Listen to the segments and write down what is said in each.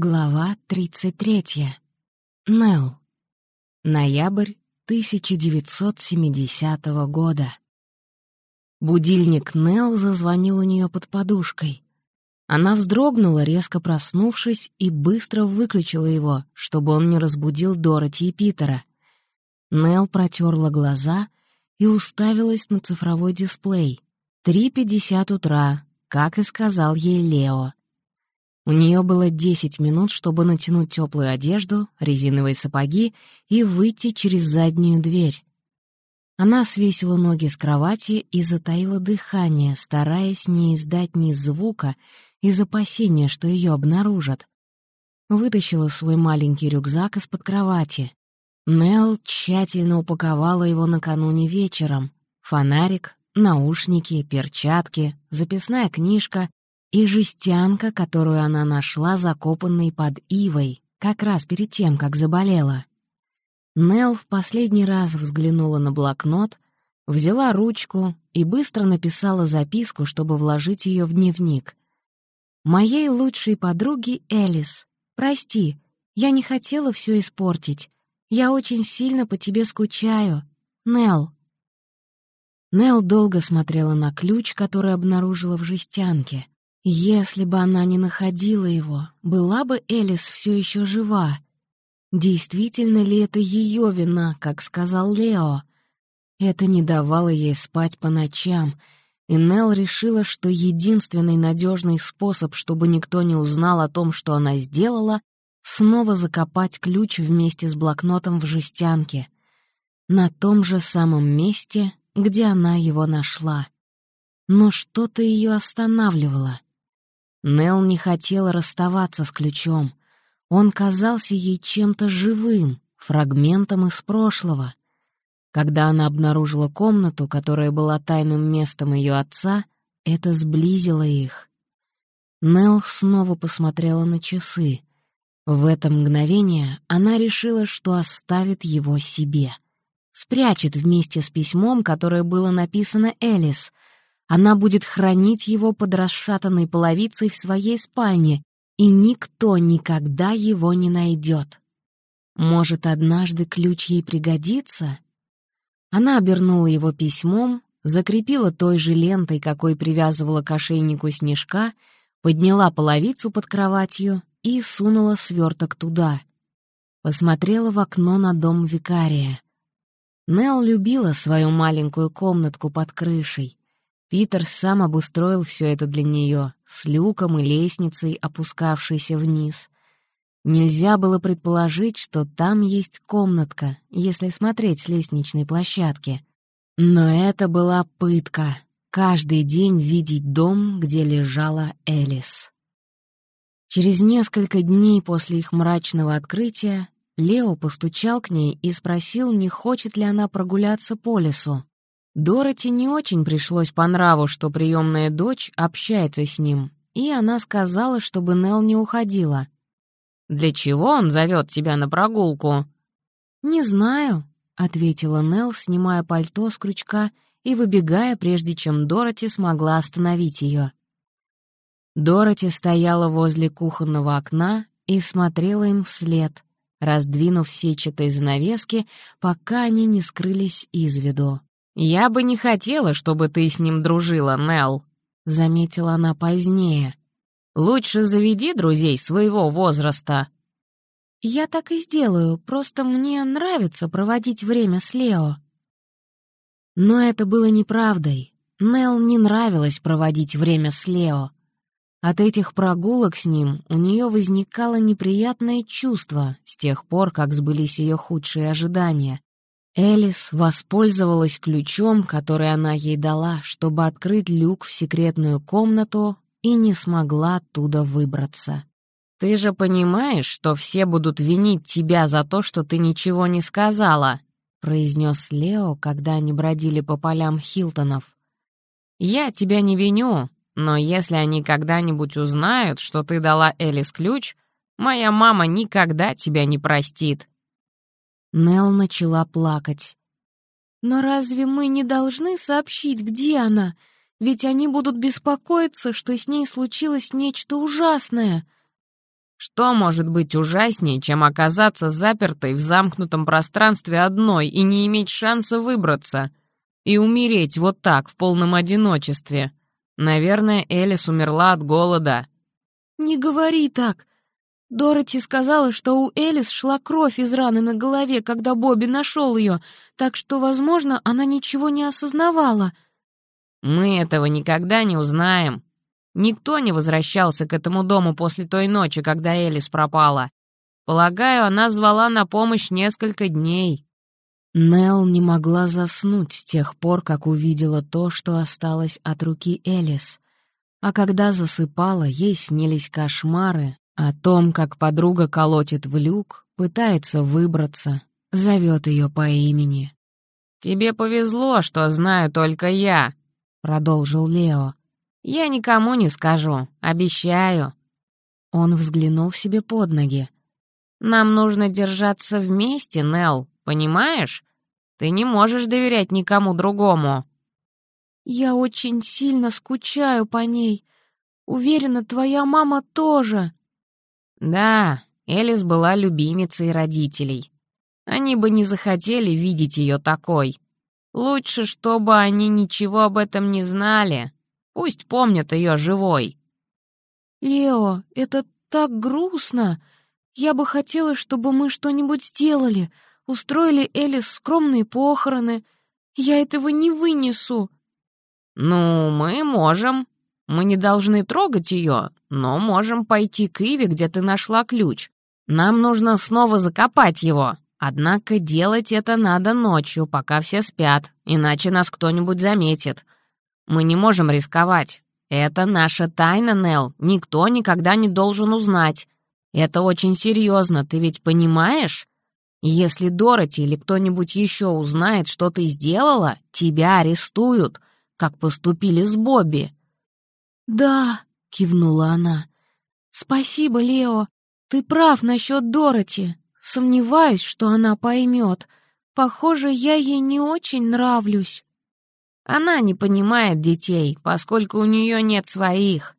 Глава 33. Нелл. Ноябрь 1970 года. Будильник Нелл зазвонил у нее под подушкой. Она вздрогнула, резко проснувшись, и быстро выключила его, чтобы он не разбудил Дороти и Питера. Нелл протерла глаза и уставилась на цифровой дисплей. 3.50 утра, как и сказал ей Лео. У нее было 10 минут, чтобы натянуть теплую одежду, резиновые сапоги и выйти через заднюю дверь. Она свесила ноги с кровати и затаила дыхание, стараясь не издать ни звука из опасения, что ее обнаружат. Вытащила свой маленький рюкзак из-под кровати. Нелл тщательно упаковала его накануне вечером. Фонарик, наушники, перчатки, записная книжка и жестянка, которую она нашла закопанной под ивой, как раз перед тем, как заболела. Нелл в последний раз взглянула на блокнот, взяла ручку и быстро написала записку, чтобы вложить ее в дневник. «Моей лучшей подруге Элис, прости, я не хотела все испортить. Я очень сильно по тебе скучаю. Нелл». Нелл долго смотрела на ключ, который обнаружила в жестянке. Если бы она не находила его, была бы Элис все еще жива. Действительно ли это ее вина, как сказал Лео? Это не давало ей спать по ночам, и Нелл решила, что единственный надежный способ, чтобы никто не узнал о том, что она сделала, снова закопать ключ вместе с блокнотом в жестянке. На том же самом месте, где она его нашла. Но что-то ее останавливало. Нел не хотела расставаться с ключом. Он казался ей чем-то живым, фрагментом из прошлого. Когда она обнаружила комнату, которая была тайным местом ее отца, это сблизило их. Нел снова посмотрела на часы. В это мгновение она решила, что оставит его себе. Спрячет вместе с письмом, которое было написано Элис — она будет хранить его под расшатанной половицей в своей спальне, и никто никогда его не найдет. Может, однажды ключ ей пригодится? Она обернула его письмом, закрепила той же лентой, какой привязывала к ошейнику снежка, подняла половицу под кроватью и сунула сверток туда. Посмотрела в окно на дом викария. Нел любила свою маленькую комнатку под крышей. Питер сам обустроил все это для нее, с люком и лестницей, опускавшейся вниз. Нельзя было предположить, что там есть комнатка, если смотреть с лестничной площадки. Но это была пытка — каждый день видеть дом, где лежала Элис. Через несколько дней после их мрачного открытия Лео постучал к ней и спросил, не хочет ли она прогуляться по лесу. Дороти не очень пришлось по нраву, что приемная дочь общается с ним, и она сказала, чтобы Нел не уходила. «Для чего он зовет тебя на прогулку?» «Не знаю», — ответила Нел, снимая пальто с крючка и выбегая, прежде чем Дороти смогла остановить ее. Дороти стояла возле кухонного окна и смотрела им вслед, раздвинув сетчатые занавески, пока они не скрылись из виду. «Я бы не хотела, чтобы ты с ним дружила, Нелл», — заметила она позднее. «Лучше заведи друзей своего возраста». «Я так и сделаю, просто мне нравится проводить время с Лео». Но это было неправдой. Нелл не нравилось проводить время с Лео. От этих прогулок с ним у нее возникало неприятное чувство с тех пор, как сбылись ее худшие ожидания. Элис воспользовалась ключом, который она ей дала, чтобы открыть люк в секретную комнату и не смогла оттуда выбраться. «Ты же понимаешь, что все будут винить тебя за то, что ты ничего не сказала», — произнес Лео, когда они бродили по полям Хилтонов. «Я тебя не виню, но если они когда-нибудь узнают, что ты дала Элис ключ, моя мама никогда тебя не простит». Нел начала плакать. «Но разве мы не должны сообщить, где она? Ведь они будут беспокоиться, что с ней случилось нечто ужасное». Что может быть ужаснее, чем оказаться запертой в замкнутом пространстве одной и не иметь шанса выбраться? И умереть вот так, в полном одиночестве? Наверное, Элис умерла от голода. «Не говори так. Дороти сказала, что у Элис шла кровь из раны на голове, когда Бобби нашел ее, так что, возможно, она ничего не осознавала». «Мы этого никогда не узнаем», Никто не возвращался к этому дому после той ночи, когда Элис пропала. Полагаю, она звала на помощь несколько дней. Нелл не могла заснуть с тех пор, как увидела то, что осталось от руки Элис. А когда засыпала, ей снились кошмары о том, как подруга колотит в люк, пытается выбраться, зовет ее по имени. «Тебе повезло, что знаю только я», — продолжил Лео. «Я никому не скажу, обещаю». Он взглянул себе под ноги. «Нам нужно держаться вместе, Нелл, понимаешь? Ты не можешь доверять никому другому». «Я очень сильно скучаю по ней. Уверена, твоя мама тоже». «Да, Элис была любимицей родителей. Они бы не захотели видеть ее такой. Лучше, чтобы они ничего об этом не знали, Пусть помнят ее живой». «Лео, это так грустно. Я бы хотела, чтобы мы что-нибудь сделали, устроили Элис скромные похороны. Я этого не вынесу». «Ну, мы можем. Мы не должны трогать ее, но можем пойти к Иве, где ты нашла ключ. Нам нужно снова закопать его. Однако делать это надо ночью, пока все спят, иначе нас кто-нибудь заметит. Мы не можем рисковать. Это наша тайна, Нел. Никто никогда не должен узнать. Это очень серьезно, ты ведь понимаешь? Если Дороти или кто-нибудь еще узнает, что ты сделала, тебя арестуют, как поступили с Бобби». «Да», — кивнула она. «Спасибо, Лео. Ты прав насчет Дороти. Сомневаюсь, что она поймет. Похоже, я ей не очень нравлюсь». Она не понимает детей, поскольку у нее нет своих.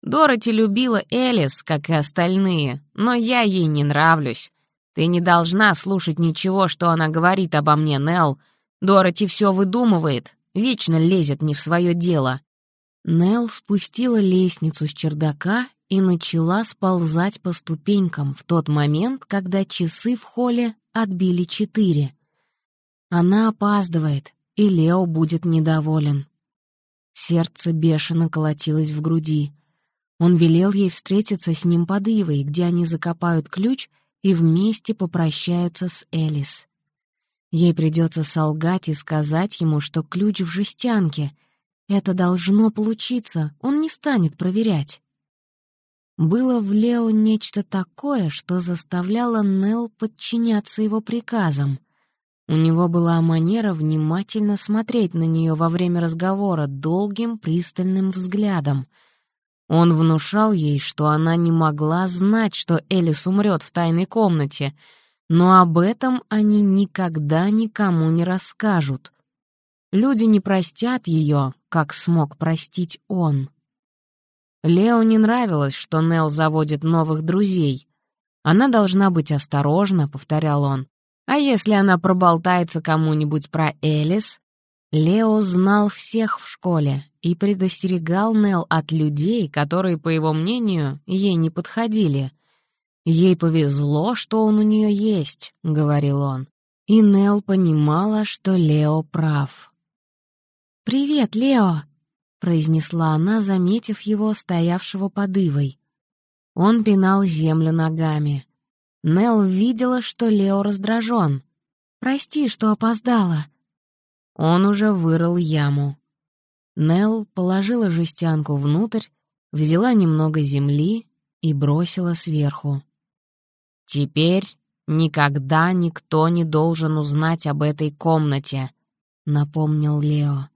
Дороти любила Элис, как и остальные, но я ей не нравлюсь. Ты не должна слушать ничего, что она говорит обо мне, Нелл. Дороти все выдумывает, вечно лезет не в свое дело». Нелл спустила лестницу с чердака и начала сползать по ступенькам в тот момент, когда часы в холле отбили четыре. Она опаздывает, и Лео будет недоволен. Сердце бешено колотилось в груди. Он велел ей встретиться с ним под Ивой, где они закопают ключ и вместе попрощаются с Элис. Ей придется солгать и сказать ему, что ключ в жестянке. Это должно получиться, он не станет проверять. Было в Лео нечто такое, что заставляло Нелл подчиняться его приказам — у него была манера внимательно смотреть на нее во время разговора долгим пристальным взглядом. Он внушал ей, что она не могла знать, что Элис умрет в тайной комнате, но об этом они никогда никому не расскажут. Люди не простят ее, как смог простить он. Лео не нравилось, что Нел заводит новых друзей. «Она должна быть осторожна», — повторял он, а если она проболтается кому-нибудь про Элис? Лео знал всех в школе и предостерегал Нел от людей, которые, по его мнению, ей не подходили. «Ей повезло, что он у нее есть», — говорил он. И Нел понимала, что Лео прав. «Привет, Лео!» — произнесла она, заметив его, стоявшего под ивой. Он пинал землю ногами. Нел видела, что Лео раздражен. «Прости, что опоздала». Он уже вырыл яму. Нел положила жестянку внутрь, взяла немного земли и бросила сверху. «Теперь никогда никто не должен узнать об этой комнате», — напомнил Лео.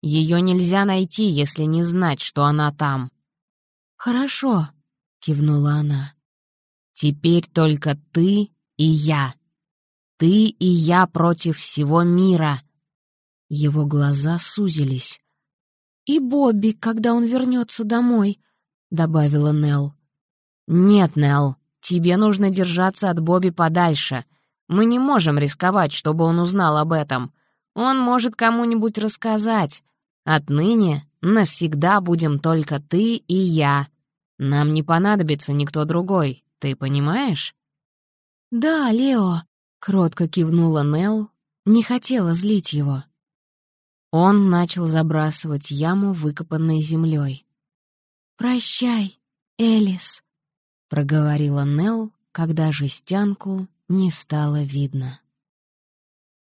«Ее нельзя найти, если не знать, что она там». «Хорошо», — кивнула она. Теперь только ты и я. Ты и я против всего мира. Его глаза сузились. «И Бобби, когда он вернется домой», — добавила Нелл. «Нет, Нелл, тебе нужно держаться от Бобби подальше. Мы не можем рисковать, чтобы он узнал об этом. Он может кому-нибудь рассказать. Отныне навсегда будем только ты и я. Нам не понадобится никто другой, ты понимаешь?» «Да, Лео», — кротко кивнула Нелл, не хотела злить его. Он начал забрасывать яму, выкопанной землей. «Прощай, Элис», — проговорила Нелл, когда жестянку не стало видно.